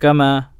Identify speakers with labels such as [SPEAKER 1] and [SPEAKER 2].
[SPEAKER 1] 干嘛？